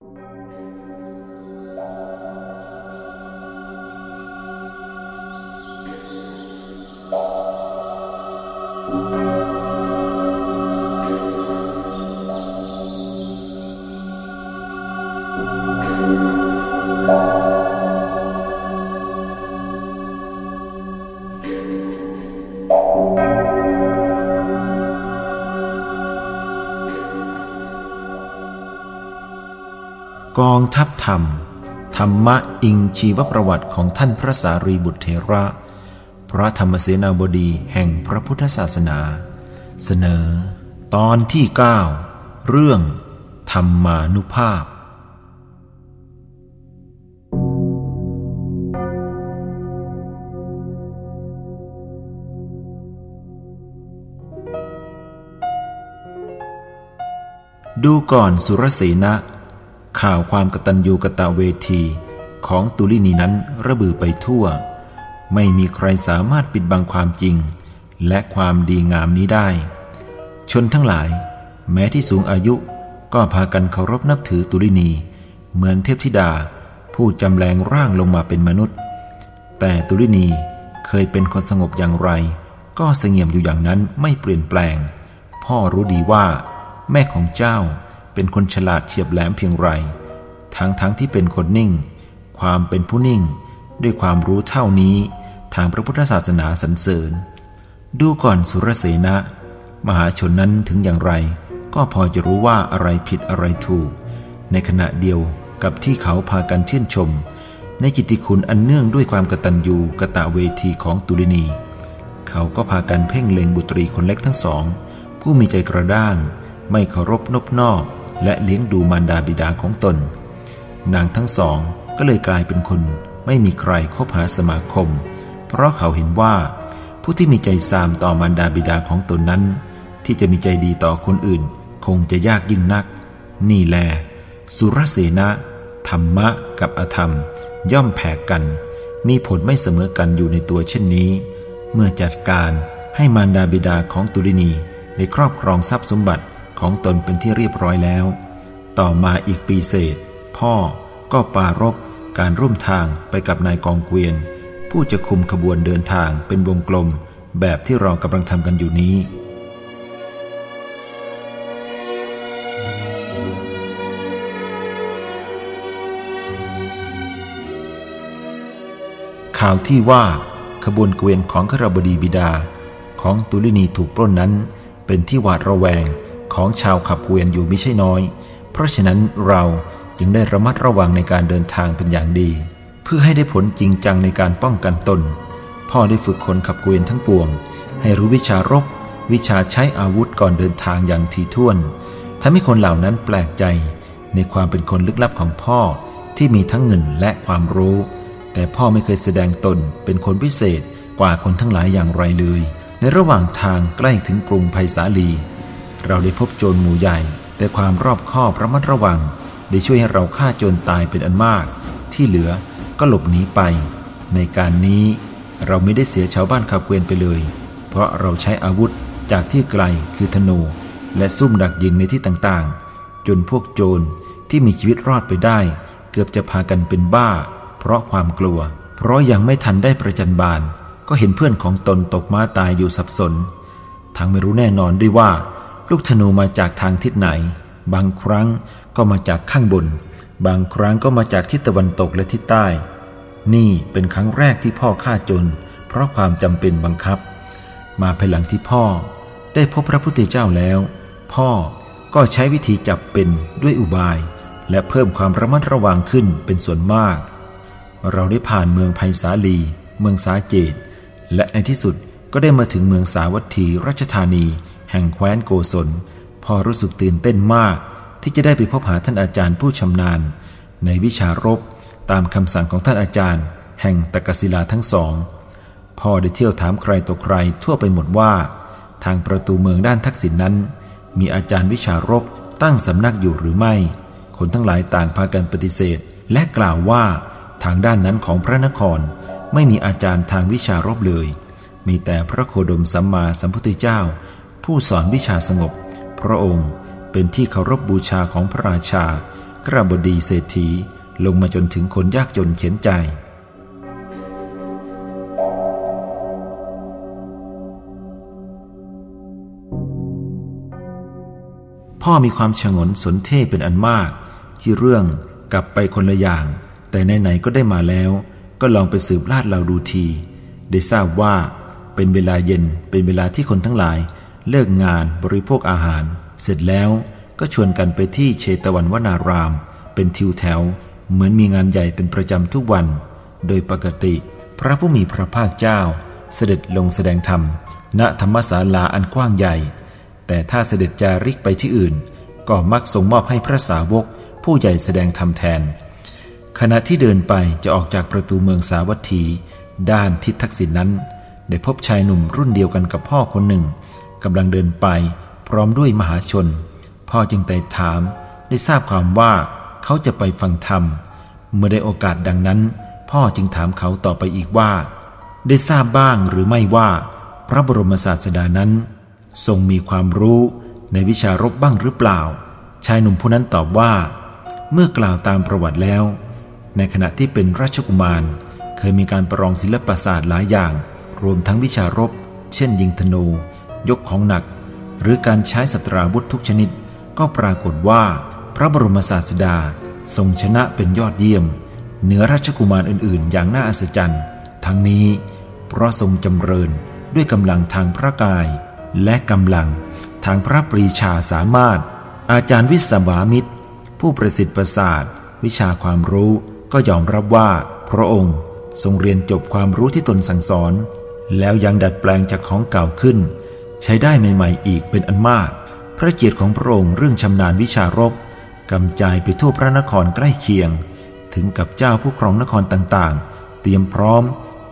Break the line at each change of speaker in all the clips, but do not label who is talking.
Música กองทัพธรรม ธรรมะอิงชีวประวัติของท่านพระสารีบุตรเถระ พระธรรมเสนาบดีแห่งพระพุทธศาสนา เสนอ ตอนที่ 9 เรื่อง ธรรมานุภาพ ดูก่อนสุรสีนะ ข่าวความกตัญญูกตเวทีของตุลินีนั้นระบือไปทั่ว ไม่มีใครสามารถปิดบังความจริง และความดีงามนี้ได้ ชนทั้งหลาย แม้ที่สูงอายุก็พากันเคารพนับถือตุลินี เหมือนเทพธิดาผู้จำแรงร่างลงมาเป็นมนุษย์ แต่ตุลินีเคยเป็นคนสงบอย่างไร ก็เสงี่ยมอยู่อย่างนั้นไม่เปลี่ยนแปลง พ่อรู้ดีว่า แม่ของเจ้า เป็นคนฉลาดเฉียบแหลมเพียงไร ทั้งทั้งที่เป็นคนนิ่ง ความเป็นผู้นิ่ง ด้วยความรู้เท่านี้ ทางพระพุทธศาสนาสรรเสริญ ดูก่อนสุรเสนะ มหาชนนั้นถึงอย่างไร ก็พอจะรู้ว่าอะไรผิดอะไรถูก ในขณะเดียวกับที่เขาพากันชื่นชม ในกิติคุณอันเนื่องด้วยความกตัญญูกะตะเวทีของตุลินี เขาก็พากันเพ่งเล็งบุตรีคนเล็กทั้งสอง ผู้มีใจกระด้าง ไม่เคารพนบนอบ และเลี้ยงดูมารดาบิดาของตน นางทั้งสองก็เลยกลายเป็นคนไม่มีใครคบหาสมาคม เพราะเขาเห็นว่า ผู้ที่มีใจซามต่อมารดาบิดาของตนนั้น ที่จะมีใจดีต่อคนอื่น คงจะยากยิ่งนัก นี่แล สุรเสนะธรรมะกับอธรรม ย่อมแผกกัน มีผลไม่เสมอกันอยู่ในตัวเช่นนี้ เมื่อจัดการให้มารดาบิดาของตุลินีในครอบครองทรัพย์สมบัติ ของตนเป็นที่เรียบร้อยแล้ว ต่อมาอีกปีเศษ พ่อก็ปารบการร่วมทางไปกับนายกองเกวียน ผู้จะคุมขบวนเดินทางเป็นวงกลม แบบที่เรากำลังทำกันอยู่นี้ข่าวที่ว่าขบวนเกวียนของขรบดีบิดาของตุลินีถูกปล้นนั้น เป็นที่หวาดระแวง ของชาวขับเกวียนอยู่ไม่ใช่น้อย เพราะฉะนั้นเราจึงได้ระมัดระวังในการเดินทางเป็นอย่างดี เพื่อให้ได้ผลจริงจังในการป้องกันตน พ่อได้ฝึกคนขับเกวียนทั้งปวง ให้รู้วิชารบ วิชาใช้อาวุธก่อนเดินทางอย่างทีท่วนทำให้คนเหล่านั้นแปลกใจ ในความเป็นคนลึกลับของพ่อที่มีทั้งเงินและความรู้ แต่พ่อไม่เคยแสดงตนเป็นคนพิเศษกว่าคนทั้งหลายอย่างไรเลย ในระหว่างทางใกล้ถึงกรุงไผ่สาลี เราได้พบโจรหมู่ใหญ่ แต่ความรอบคอบระมัดระวัง ได้ช่วยให้เราฆ่าโจรตายเป็นอันมาก ที่เหลือก็หลบหนีไป ในการนี้เราไม่ได้เสียชาวบ้านขับเกวียนไปเลย เพราะเราใช้อาวุธจากที่ไกลคือธนูและซุ่มดักยิงในที่ต่างๆ จนพวกโจรที่มีชีวิตรอดไปได้ เกือบจะพากันเป็นบ้า เพราะความกลัว เพราะยังไม่ทันได้ประจันบาน ก็เห็นเพื่อนของตนตกม้าตายอยู่สับสน ทั้งไม่รู้แน่นอนด้วยว่า ลูกธนูมาจากทางทิศไหน บางครั้งก็มาจากข้างบน บางครั้งก็มาจากทิศตะวันตกและทิศใต้ นี่เป็นครั้งแรกที่พ่อฆ่าจน เพราะความจำเป็นบังคับ มาภายหลังที่พ่อ ได้พบพระพุทธเจ้าแล้ว พ่อก็ใช้วิธีจับเป็นด้วยอุบาย และเพิ่มความระมัดระวังขึ้นเป็นส่วนมาก เราได้ผ่านเมืองไผ่สาลี เมืองสาเจตและในที่สุดก็ได้มาถึงเมืองสาวัตถีราชธานี แห่งแคว้นโกศล พอรู้สึกตื่นเต้นมาก ที่จะได้ไปพบหาท่านอาจารย์ผู้ชำนาญ ในวิชารบตามคำสั่งของท่านอาจารย์ แห่งตะกศิลาทั้งสองพ่อได้เที่ยวถามใครต่อใครทั่วไปหมดว่า ทางประตูเมืองด้านทักษิณนนั้น มีอาจารย์วิชารบตั้งสำนักอยู่หรือไม่ คนทั้งหลายต่างพากันปฏิเสธ และกล่าวว่าทางด้านนั้นของพระนครไม่มีอาจารย์ทางวิชารบเลย มีแต่พระโคดมสัมมาสัมพุทธเจ้า ผู้สอนวิชาสงบ พระองค์เป็นที่เคารพบบูชาของพระราชา กระบดีเศรษฐีลงมาจนถึงคนยากจนเข็นใจ พ่อมีความฉงนสนเท่เป็นอันมาก ที่เรื่องกลับไปคนละอย่าง แต่ไหนๆก็ได้มาแล้ว ก็ลองไปสืบลาดเราดูที ได้ทราบว่าเป็นเวลาเย็นเป็นเวลาที่คนทั้งหลาย เลิกงานบริโภคอาหาร เสร็จแล้วก็ชวนกันไปที่เชตวันวนาราม เป็นทิวแถว เหมือนมีงานใหญ่เป็นประจำทุกวัน โดยปกติ พระผู้มีพระภาคเจ้า เสด็จลงแสดงธรรม ณธรรมศาลาอันกว้างใหญ่ แต่ถ้าเสด็จจาริกไปที่อื่น ก็มักส่งมอบให้พระสาวก ผู้ใหญ่แสดงธรรมแทน ขณะที่เดินไปจะออกจากประตูเมืองสาวัตถี ด้านทิศทักษิณนนั้น ได้พบชายหนุ่มรุ่นเดียวกันกับพ่อคนหนึ่ง กำลังเดินไป พร้อมด้วยมหาชน พ่อจึงไต่ถามได้ทราบความว่าเขาจะไปฟังธรรม เมื่อได้โอกาสดังนั้น พ่อจึงถามเขาต่อไปอีกว่า ได้ทราบบ้างหรือไม่ว่า พระบรมศาสดานั้น ทรงมีความรู้ในวิชารบบ้างหรือเปล่า ชายหนุ่มผู้นั้นตอบว่า เมื่อกล่าวตามประวัติแล้ว ในขณะที่เป็นราชกุมาร เคยมีการประลองศิลปศาสตร์หลายอย่าง รวมทั้งวิชารบ เช่นยิงธนู ยกของหนัก หรือการใช้สตราวุธทุกชนิด ก็ปรากฏว่า พระบรมศาสดาทรงชนะเป็นยอดเยี่ยม เหนือราชกุมารอื่นๆ อย่างน่าอัศจรรย์ ทั้งนี้ เพราะทรงจำเริญด้วยกำลังทางพระกาย และกำลังทางพระปรีชาสามารถ อาจารย์วิสวามิตร ผู้ประสิทธิ์ประสาท วิชาความรู้ก็ยอมรับว่าพระองค์ทรงเรียนจบความรู้ที่ตนสั่งสอน แล้วยังดัดแปลงจากของเก่าขึ้น ใช้ได้ใหม่ๆอีกเป็นอันมาก พระเกียรติของพระองค์เรื่องชำนาญวิชารบกำจายไปทั่วพระนครใกล้เคียง ถึงกับเจ้าผู้ครองนครต่างๆ เตรียมพร้อม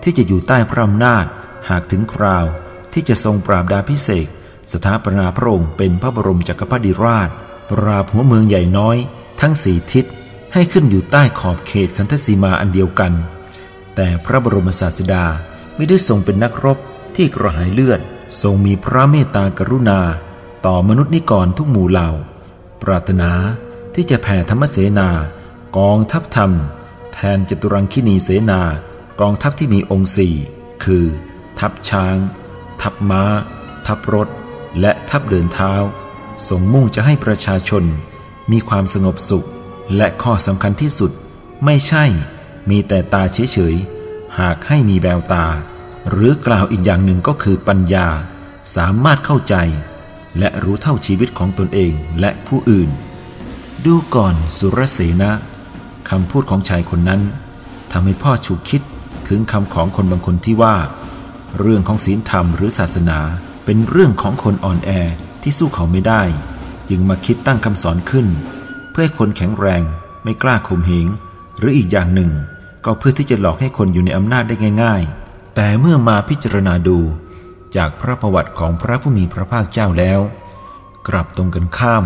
ที่จะอยู่ใต้พระอำนาจ หากถึงคราวที่จะทรงปราบดาพิเศษสถาปนาพระองค์เป็นพระบรมจักรพรรดิราช ปราบหัวเมืองใหญ่น้อย ทั้งสี่ทิศให้ขึ้นอยู่ใต้ขอบเขตคันธสีมาอันเดียวกัน แต่พระบรมศาสดาไม่ได้ทรงเป็นนักรบที่กระหายเลือด ทรงมีพระเมตตากรุณา ต่อมนุษย์นิกรทุกหมู่เหล่า ปรารถนาที่จะแผ่ธรรมเสนากองทัพธรรม แทนจตุรังคินีเสนากองทัพที่มีองค์สี่คือ ทัพช้าง ทัพม้า ทัพรถ และทัพเดินเท้าทรงมุ่งจะให้ประชาชน มีความสงบสุข และข้อสำคัญที่สุด ไม่ใช่ มีแต่ตาเฉยหากให้มีแววตา หรือกล่าวอีกอย่างหนึ่งก็คือปัญญา สามารถเข้าใจ และรู้เท่าชีวิตของตนเองและผู้อื่น ดูก่อนสุรเสนะคำพูดของชายคนนั้นทำให้พ่อฉุกคิดถึงคำของคนบางคนที่ว่า เรื่องของศีลธรรมหรือศาสนาเป็นเรื่องของคนอ่อนแอที่สู้เขาไม่ได้ จึงมาคิดตั้งคำสอนขึ้น เพื่อให้คนแข็งแรงไม่กล้าข่มเหงหรืออีกอย่างหนึ่ง ก็เพื่อที่จะหลอกให้คนอยู่ในอำนาจได้ง่าย ๆ แต่เมื่อมาพิจารณาดูจากพระประวัติของพระผู้มีพระภาคเจ้าแล้ว กลับตรงกันข้าม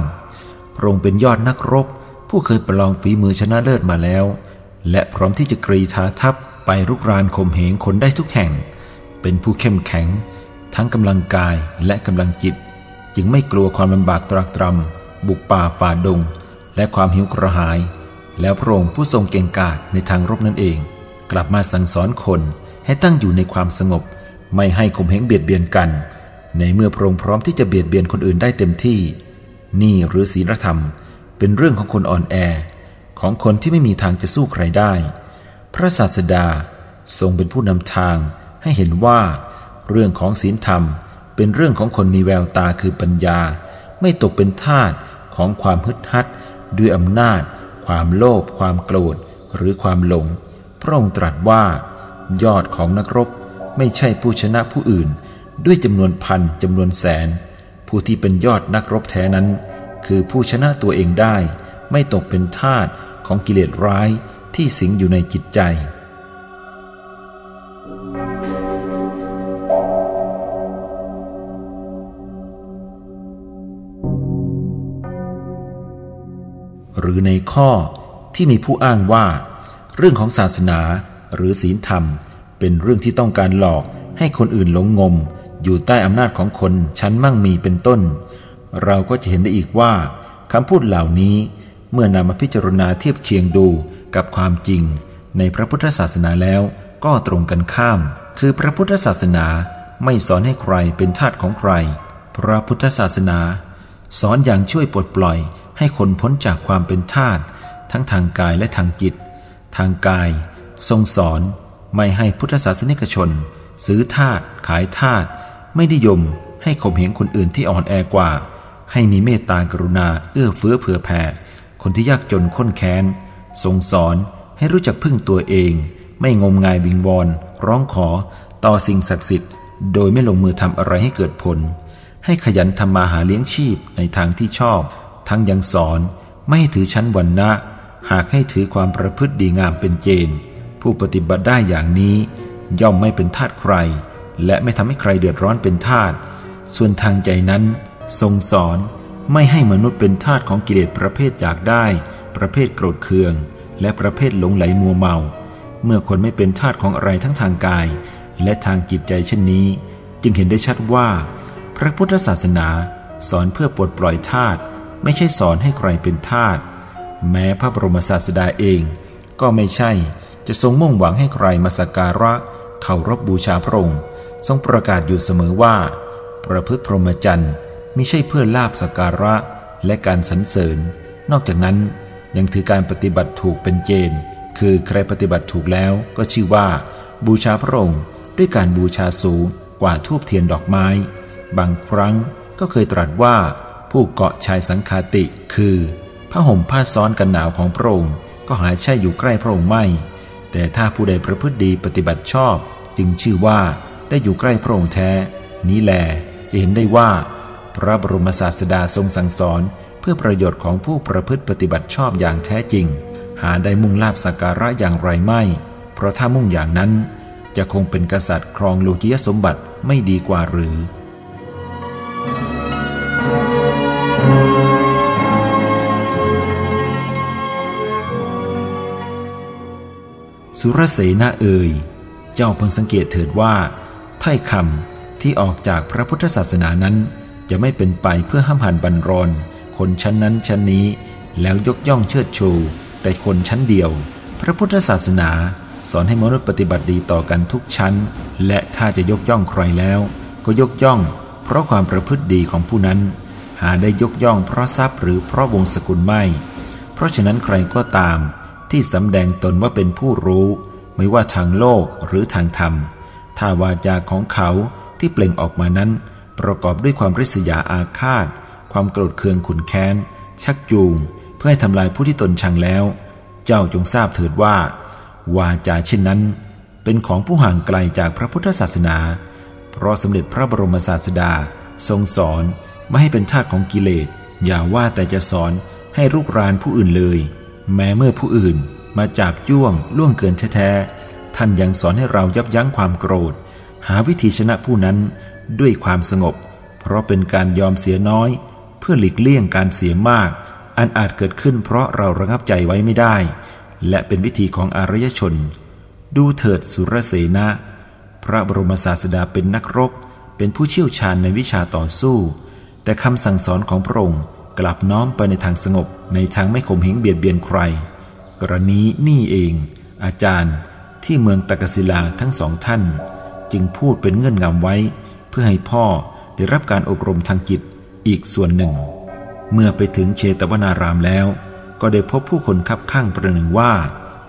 พระองค์เป็นยอดนักรบ ผู้เคยประลองฝีมือชนะเลิศมาแล้ว และพร้อมที่จะกรีธาทัพไปรุกรานข่มเหงคนได้ทุกแห่ง เป็นผู้เข้มแข็ง ทั้งกำลังกายและกำลังจิต จึงไม่กลัวความลำบากตรากตรำบุกป่าฝ่าดง และความหิวกระหาย แล้วพระองค์ผู้ทรงเก่งกาจในทางรบนั่นเอง กลับมาสั่งสอนคน ให้ตั้งอยู่ในความสงบ ไม่ให้ข่มเหงเบียดเบียนกัน ในเมื่อพระองค์พร้อมที่จะเบียดเบียนคนอื่นได้เต็มที่ นี่หรือศีลธรรม เป็นเรื่องของคนอ่อนแอ ของคนที่ไม่มีทางจะสู้ใครได้ พระศาสดาทรงเป็นผู้นำทางให้เห็นว่า เรื่องของศีลธรรม เป็นเรื่องของคนมีแววตาคือปัญญา ไม่ตกเป็นทาสของความฮึดฮัด ด้วยอำนาจ ความโลภความโกรธ หรือความหลง พระองค์ตรัสว่า ยอดของนักรบ ไม่ใช่ผู้ชนะผู้อื่น ด้วยจำนวนพันจำนวนแสน ผู้ที่เป็นยอดนักรบแท้นั้น คือผู้ชนะตัวเองได้ ไม่ตกเป็นทาสของกิเลสร้ายที่สิงอยู่ในจิตใจหรือในข้อที่มีผู้อ้างว่า เรื่องของศาสนา หรือศีลธรรม เป็นเรื่องที่ต้องการหลอกให้คนอื่นหลงงม อยู่ใต้อำนาจของคนชั้นมั่งมีเป็นต้น เราก็จะเห็นได้อีกว่าคำพูดเหล่านี้ เมื่อนำมาพิจารณาเทียบเคียงดูกับความจริง ในพระพุทธศาสนาแล้วก็ตรงกันข้าม คือพระพุทธศาสนาไม่สอนให้ใครเป็นทาสของใคร พระพุทธศาสนา สอนอย่างช่วยปลดปล่อยให้คนพ้นจากความเป็นทาสทั้งทางกายและทางจิต ทางกาย ทรงสอนไม่ให้พุทธศาสนิกชน ซื้อทาสขายทาสไม่นิยมให้ข่มเหงคนอื่นที่อ่อนแอกว่า ให้มีเมตตากรุณาเอื้อเฟื้อเผื่อแผ่คนที่ยากจนข้นแค้น ทรงสอนให้รู้จักพึ่งตัวเอง ไม่งมงายวิงวอน ร้องขอต่อสิ่งศักดิ์สิทธิ์ โดยไม่ลงมือทำอะไรให้เกิดผล ให้ขยันทำมาหาเลี้ยงชีพในทางที่ชอบ ทั้งยังสอนไม่ให้ถือชั้นวันนะหากให้ถือความประพฤติดีงามเป็นเจน ผู้ปฏิบัติได้อย่างนี้ ย่อมไม่เป็นทาสใคร และไม่ทำให้ใครเดือดร้อนเป็นทาสส่วนทางใจนั้น ทรงสอนไม่ให้มนุษย์เป็นทาสของกิเลสประเภทอยากได้ ประเภทโกรธเคือง และประเภทหลงไหลมัวเมา เมื่อคนไม่เป็นทาสของอะไรทั้งทางกาย และทางจิตใจเช่นนี้ จึงเห็นได้ชัดว่า พระพุทธศาสนาสอนเพื่อปลดปล่อยทาสไม่ใช่สอนให้ใครเป็นทาสแม้พระบรมศาสดาเอง ก็ไม่ใช่ จะทรงมุ่งหวังให้ใครมาสักการะเคารพบบูชาพระองค์ทรงประกาศอยู่เสมอว่า ประพฤติพรหมจรรย์มิใช่เพื่อลาบสักการะและการสรรเสริญ นอกจากนั้นยังถือการปฏิบัติถูกเป็นเจน คือใครปฏิบัติถูกแล้วก็ชื่อว่า บูชาพระองค์ด้วยการบูชาสูงกว่าทูบเทียนดอกไม้ บางครั้งก็เคยตรัสว่าผู้เกาะชายสังคาติ คือผ้าห่มผ้าซ้อนกันหนาวของพระองค์ก็หาใช่อยู่ใกล้พระองค์ไม่ แต่ถ้าผู้ใดประพฤติดีปฏิบัติชอบ จึงชื่อว่าได้อยู่ใกล้พระองค์แท้ นี้แลจะเห็นได้ว่า พระบรมศาสดาทรงสั่งสอน เพื่อประโยชน์ของผู้ประพฤติปฏิบัติชอบอย่างแท้จริง หาได้มุ่งลาบสักการะอย่างไรไม่ เพราะถ้ามุ่งอย่างนั้น จะคงเป็นกษัตริย์ครองโลกียสมบัติไม่ดีกว่าหรือ สุรเสนาเอ่ย เจ้าเพิ่งสังเกตเถิดว่า ถ้อยคำที่ออกจากพระพุทธศาสนานั้น จะไม่เป็นไปเพื่อห้ามหันบันรอน คนชั้นนั้นชั้นนี้ แล้วยกย่องเชิดชู แต่คนชั้นเดียว พระพุทธศาสนาสอนให้มนุษย์ปฏิบัติดีต่อกันทุกชั้น และถ้าจะยกย่องใครแล้ว ก็ยกย่อง เพราะความประพฤติดีของผู้นั้น หาได้ยกย่องเพราะทรัพย์หรือเพราะวงศกุลไม่ เพราะฉะนั้นใครก็ตาม ที่สำแดงตนว่าเป็นผู้รู้ ไม่ว่าทางโลกหรือทางธรรม ถ้าวาจาของเขาที่เปล่งออกมานั้น ประกอบด้วยความริษยาอาฆาต ความโกรธเคืองขุนแค้น ชักจูง เพื่อให้ทำลายผู้ที่ตนชังแล้ว เจ้าจงทราบเถิดว่า วาจาเช่นนั้น เป็นของผู้ห่างไกลจากพระพุทธศาสนา เพราะสมเด็จพระบรมศาสดา ทรงสอนไม่ให้เป็นทาสของกิเลสอย่าว่าแต่จะสอนให้รุกรานผู้อื่นเลย แม้เมื่อผู้อื่นมาจับจ้วงล่วงเกินแท้ๆ ท่านยังสอนให้เรายับยั้งความโกรธ หาวิธีชนะผู้นั้นด้วยความสงบ เพราะเป็นการยอมเสียน้อย เพื่อหลีกเลี่ยงการเสียมาก อันอาจเกิดขึ้นเพราะเราระงับใจไว้ไม่ได้ และเป็นวิธีของอารยชน ดูเถิดสุรเสนะ พระบรมศาสดาเป็นนักรบ เป็นผู้เชี่ยวชาญในวิชาต่อสู้ แต่คำสั่งสอนของพระองค์ กลับน้อมไปในทางสงบในทางไม่ข่มเหงเบียดเบียนใคร กรณีนี่เอง อาจารย์ที่เมืองตะกศิลาทั้งสองท่าน จึงพูดเป็นเงื่อนงำไว้ เพื่อให้พ่อได้รับการอบรมทางจิตอีกส่วนหนึ่ง เมื่อไปถึงเชตวนารามแล้ว ก็ได้พบผู้คนคับข้างประหนึ่งว่า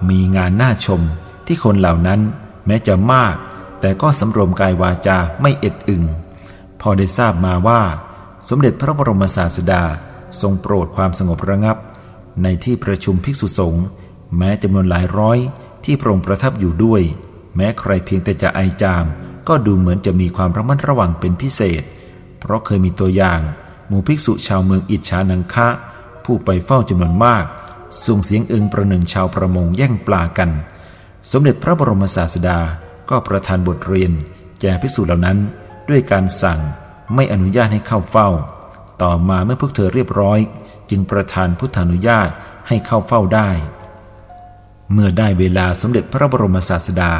มีงานน่าชมที่คนเหล่านั้นแม้จะมาก แต่ก็สำรวมกายวาจาไม่เอ็ดอึง พอได้ทราบมาว่า สมเด็จพระบรมศาสดา ทรงโปรดความสงบระงับ ในที่ประชุมภิกษุสงฆ์แม้จำนวนหลายร้อย ที่พระองค์ประทับอยู่ด้วย แม้ใครเพียงแต่จะไอจาม ก็ดูเหมือนจะมีความระมัดระวังเป็นพิเศษ เพราะเคยมีตัวอย่าง หมู่ภิกษุชาวเมืองอิจฉานังคะ ผู้ไปเฝ้าจำนวนมากส่งเสียงเอิงประหนึ่งชาวประมงแย่งปลากัน สมเด็จพระบรมศาสดาก็ประทานบทเรียน แก่ภิกษุเหล่านั้นด้วยการสั่งไม่อนุญาตให้เข้าเฝ้า ต่อมาเมื่อพวกเธอเรียบร้อย จึงประทานพุทธานุญาตให้เข้าเฝ้าได้ เมื่อได้เวลาสมเด็จพระบรมศาสดา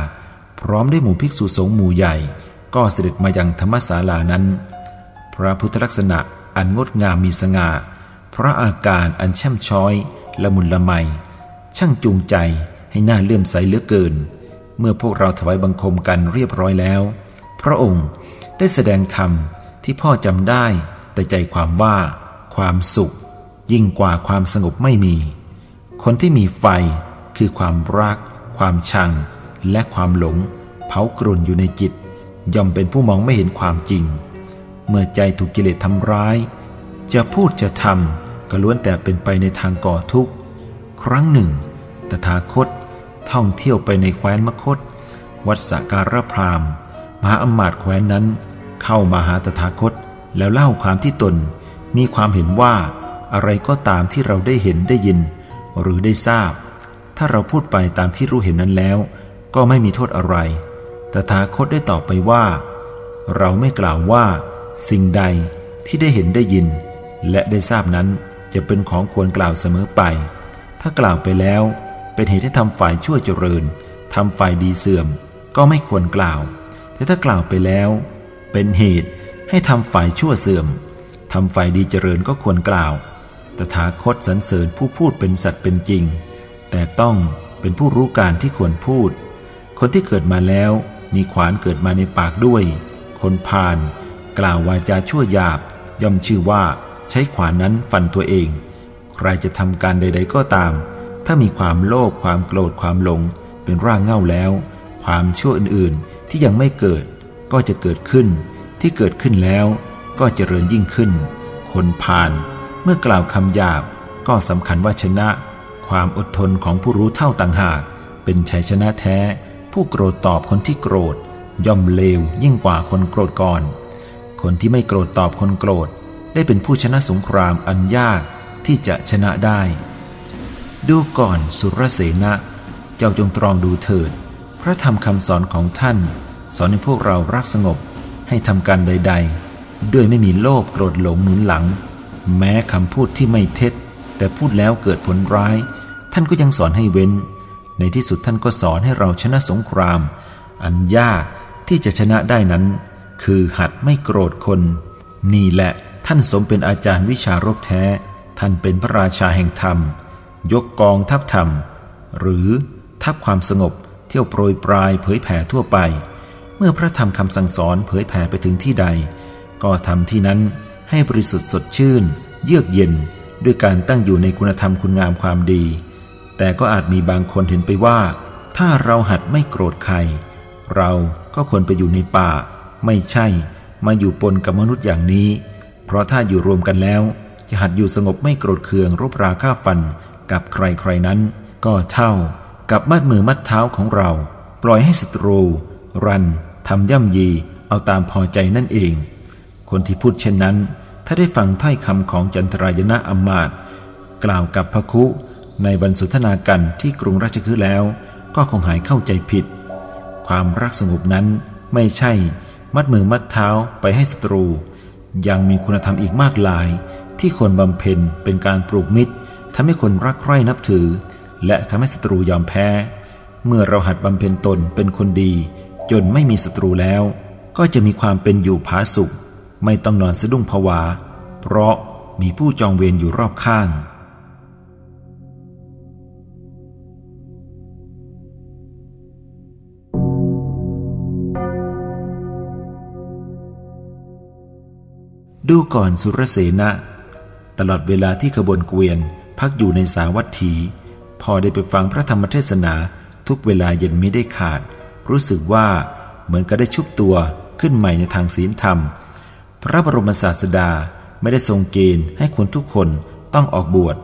พร้อมด้วยหมู่ภิกษุสงฆ์หมู่ใหญ่ ก็เสด็จมายังธรรมศาลานั้น พระพุทธลักษณะอันงดงามมีสง่าพระอาการอันแช่มช้อยละมุนละไม ช่างจูงใจให้หน้าเลื่อมใสเหลือเกิน เมื่อพวกเราถวายบังคมกันเรียบร้อยแล้ว พระองค์ได้แสดงธรรมที่พ่อจำได้ แต่ใจความว่า ความสุข ยิ่งกว่าความสงบไม่มี คนที่มีไฟคือความรัก ความชัง และความหลง เผากรุ่นอยู่ในจิต ย่อมเป็นผู้มองไม่เห็นความจริง เมื่อใจถูกกิเลสทำร้าย จะพูดจะทำก็ล้วนแต่เป็นไปในทางก่อทุกข์ ครั้งหนึ่ง ตถาคตท่องเที่ยวไปในแคว้นมคต วัดสการพรามมหาอมาตย์แคว้นนั้น เข้ามาหาตถาคต แล้วเล่าความที่ตนมีความเห็นว่าอะไรก็ตามที่เราได้เห็นได้ยิน หรือได้ทราบ ถ้าเราพูดไปตามที่รู้เห็นนั้นแล้ว ก็ไม่มีโทษอะไร ตถาคตได้ตอบไปว่า เราไม่กล่าวว่า สิ่งใดที่ได้เห็นได้ยิน และได้ทราบนั้นจะเป็นของควรกล่าวเสมอไป ถ้ากล่าวไปแล้ว เป็นเหตุให้ทำฝ่ายชั่วเจริญทำฝ่ายดีเสื่อม ก็ไม่ควรกล่าว แต่ถ้ากล่าวไปแล้ว เป็นเหตุ ให้ทำฝ่ายชั่วเสื่อมทำฝ่ายดีเจริญก็ควรกล่าว ตถาคตสรรเสริญผู้พูดเป็นสัตว์เป็นจริง แต่ต้องเป็นผู้รู้การที่ควรพูด คนที่เกิดมาแล้วมีขวานเกิดมาในปากด้วย คนพาลกล่าววาจาชั่วหยาบ ย่อมชื่อว่าใช้ขวานนั้นฟันตัวเอง ใครจะทำการใด ๆ ก็ตาม ถ้ามีความโลภความโกรธความหลง เป็นร่างเง่าแล้ว ความชั่วอื่นๆที่ยังไม่เกิดก็จะเกิดขึ้น ที่เกิดขึ้นแล้วก็เจริญยิ่งขึ้น คนพาลเมื่อกล่าวคำหยาบก็สำคัญว่าชนะ ความอดทนของผู้รู้เท่าต่างหาก เป็นชัยชนะแท้ ผู้โกรธตอบคนที่โกรธ ย่อมเลวยิ่งกว่าคนโกรธก่อน คนที่ไม่โกรธตอบคนโกรธ ได้เป็นผู้ชนะสงครามอันยากที่จะชนะได้ ดูก่อนสุรเสนะ เจ้าจงตรองดูเถิด พระธรรมคำสอนของท่าน สอนให้พวกเรารักสงบ ให้ทำการใด ๆ ด้วยไม่มีโลภโกรธหลงหนุนหลัง แม้คำพูดที่ไม่เท็จ แต่พูดแล้วเกิดผลร้าย ท่านก็ยังสอนให้เว้น ในที่สุดท่านก็สอนให้เราชนะสงคราม อันยากที่จะชนะได้นั้น คือหัดไม่โกรธคน นี่แหละท่านสมเป็นอาจารย์วิชารบแท้ ท่านเป็นพระราชาแห่งธรรม ยกกองทัพธรรม หรือทัพความสงบเที่ยวโปรยปลายเผยแผ่ทั่วไป เมื่อพระธรรมคำสั่งสอนเผยแผ่ไปถึงที่ใด ก็ทำที่นั้นให้บริสุทธิ์สดชื่น เยือกเย็น ด้วยการตั้งอยู่ในคุณธรรมคุณงามความดี แต่ก็อาจมีบางคนเห็นไปว่า ถ้าเราหัดไม่โกรธใคร เราก็ควรไปอยู่ในป่า ไม่ใช่ มาอยู่ปนกับมนุษย์อย่างนี้ เพราะถ้าอยู่รวมกันแล้ว จะหัดอยู่สงบไม่โกรธเคืองรบราฆ่าฟัน กับใครๆนั้น ก็เท่ากับมัดมือมัดเท้าของเรา ปล่อยให้ศัตรู รัน ทำย่ำยีเอาตามพอใจนั่นเอง คนที่พูดเช่นนั้น ถ้าได้ฟังถ้อยคำของจันทรายณะอมมาตย์กล่าวกับพระคุ ในบรรสุทนากันที่กรุงราชคฤห์แล้ว ก็คงหายเข้าใจผิด ความรักสงบนั้นไม่ใช่ มัดมือมัดเท้าไปให้ศัตรู ยังมีคุณธรรมอีกมากหลาย ที่ควรบำเพ็ญเป็นการปลูกมิตรทำให้คนรักใคร่นับถือ และทำให้ศัตรูยอมแพ้ เมื่อเราหัดบำเพ็ญตนเป็นคนดี จนไม่มีศัตรูแล้ว ก็จะมีความเป็นอยู่ผาสุขไม่ต้องนอนสะดุ้งผวา เพราะมีผู้จองเวรอยู่รอบข้าง ดูก่อนสุรเสนะ ตลอดเวลาที่ขบวนเกวียนพักอยู่ในสาวัตถี พอได้ไปฟังพระธรรมเทศนาทุกเวลาเย็นไม่ได้ขาด รู้สึกว่าเหมือนก็ได้ชุบตัวขึ้นใหม่ในทางศีลธรรม พระบรมศาสดาไม่ได้ทรงเกณฑ์ให้คนทุกคนต้องออกบวช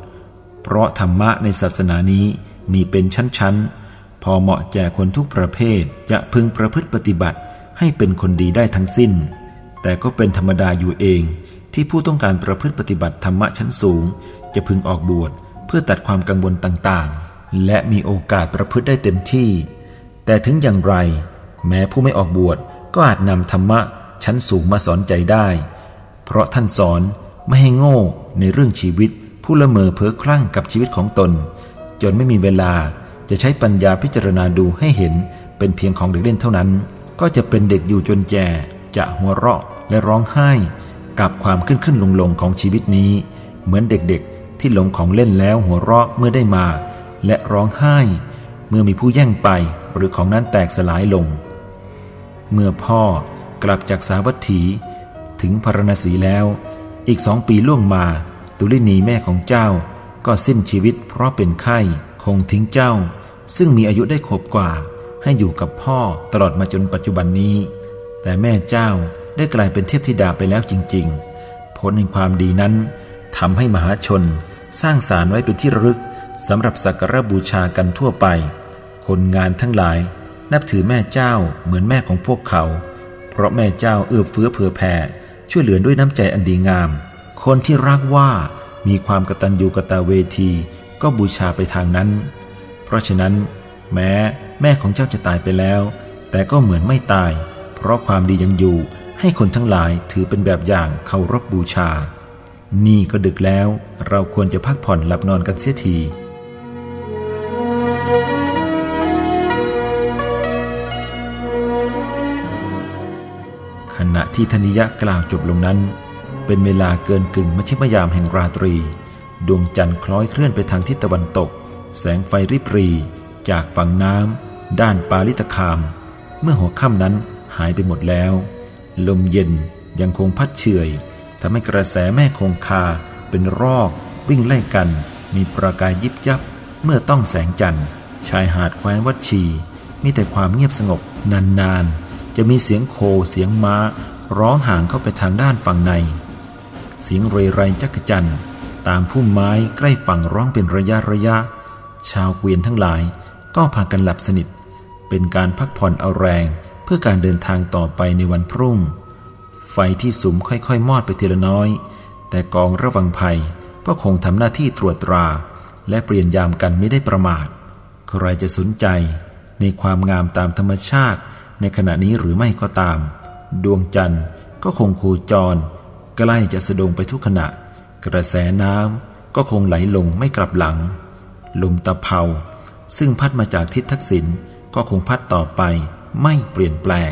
เพราะธรรมะในศาสนานี้มีเป็นชั้นๆ พอเหมาะแก่คนทุกประเภทจะพึงประพฤติปฏิบัติให้เป็นคนดีได้ทั้งสิ้น แต่ก็เป็นธรรมดาอยู่เอง ที่ผู้ต้องการประพฤติปฏิบัติธรรมะชั้นสูง จะพึงออกบวชเพื่อตัดความกังวลต่างๆ และมีโอกาสประพฤติได้เต็มที่ แต่ถึงอย่างไร แม้ผู้ไม่ออกบวชก็อาจนำธรรมะชั้นสูงมาสอนใจได้ เพราะท่านสอนไม่ให้โง่ในเรื่องชีวิต ผู้ละเมอเพ้อคลั่งกับชีวิตของตน จนไม่มีเวลาจะใช้ปัญญาพิจารณาดูให้เห็นเป็นเพียงของเด็กเล่นเท่านั้น ก็จะเป็นเด็กอยู่จนแก่จะหัวเราะและร้องไห้ กับความขึ้นขึ้นลงลงของชีวิตนี้ เหมือนเด็กๆ ที่หลงของเล่นแล้วหัวเราะเมื่อได้มา และร้องไห้ เมื่อมีผู้แย่งไป หรือของนั้นแตกสลายลง เมื่อพ่อกลับจากสาวัตถี ถึงพารณสีแล้ว อีกสองปีล่วงมาตุลินีแม่ของเจ้า ก็สิ้นชีวิตเพราะเป็นไข้คงทิ้งเจ้า ซึ่งมีอายุได้ขบกว่า ให้อยู่กับพ่อตลอดมาจนปัจจุบันนี้ แต่แม่เจ้าได้กลายเป็นเทพธิดาไปแล้วจริง ๆ ผลแห่งความดีนั้นทำให้มหาชน สร้างสารไว้เป็นที่ระลึกสำหรับสักการบูชากันทั่วไป คนงานทั้งหลาย นับถือแม่เจ้าเหมือนแม่ของพวกเขา เพราะแม่เจ้าเอื้อเฟื้อเผื่อแผ่ช่วยเหลือด้วยน้ำใจอันดีงาม คนที่รักว่ามีความกตัญญูกตเวที ก็บูชาไปทางนั้น เพราะฉะนั้น แม้แม่ของเจ้าจะตายไปแล้ว แต่ก็เหมือนไม่ตาย เพราะความดียังอยู่ให้คนทั้งหลายถือเป็นแบบอย่างเคารพบบูชา นี่ก็ดึกแล้วเราควรจะพักผ่อนหลับนอนกันเสียที ที่ธนิยะกล่าวจบลงนั้น เป็นเวลาเกินกึ่งมชิมยามแห่งราตรี ดวงจันทร์คล้อยเคลื่อนไปทางทิศตะวันตก แสงไฟริบรี จากฝั่งน้ำด้านปาลิตคาม เมื่อหัวค่ำนั้นหายไปหมดแล้ว ลมเย็นยังคงพัดเฉยทำให้กระแสแม่คงคาเป็นรอกวิ่งไล่กัน มีประกายยิบยับ เมื่อต้องแสงจันทร์ ชายหาดแคว้นวัดชี มีแต่ความเงียบสงบนานๆ จะมีเสียงโคเสียงม้า ร้องห่างเข้าไปทางด้านฝั่งใน เสียงเรไรจักจันตามพุ่มไม้ใกล้ฝั่งร้องเป็นระยะระยะ ชาวเกวียนทั้งหลายก็พากันหลับสนิท เป็นการพักผ่อนเอาแรงเพื่อการเดินทางต่อไปในวันพรุ่ง ไฟที่สุมค่อยๆ มอดไปทีละน้อย แต่กองระวังภัยก็คงทำหน้าที่ตรวจตรา และเปลี่ยนยามกันไม่ได้ประมาท ใครจะสนใจในความงามตามธรรมชาติในขณะนี้หรือไม่ก็ตาม ดวงจันทร์ก็คงโคจร ใกล้จะสะดงไปทุกขณะ กระแสน้ำก็คงไหลลงไม่กลับหลัง ลมตะเภาซึ่งพัดมาจากทิศทักษิณก็คงพัดต่อไปไม่เปลี่ยนแปลง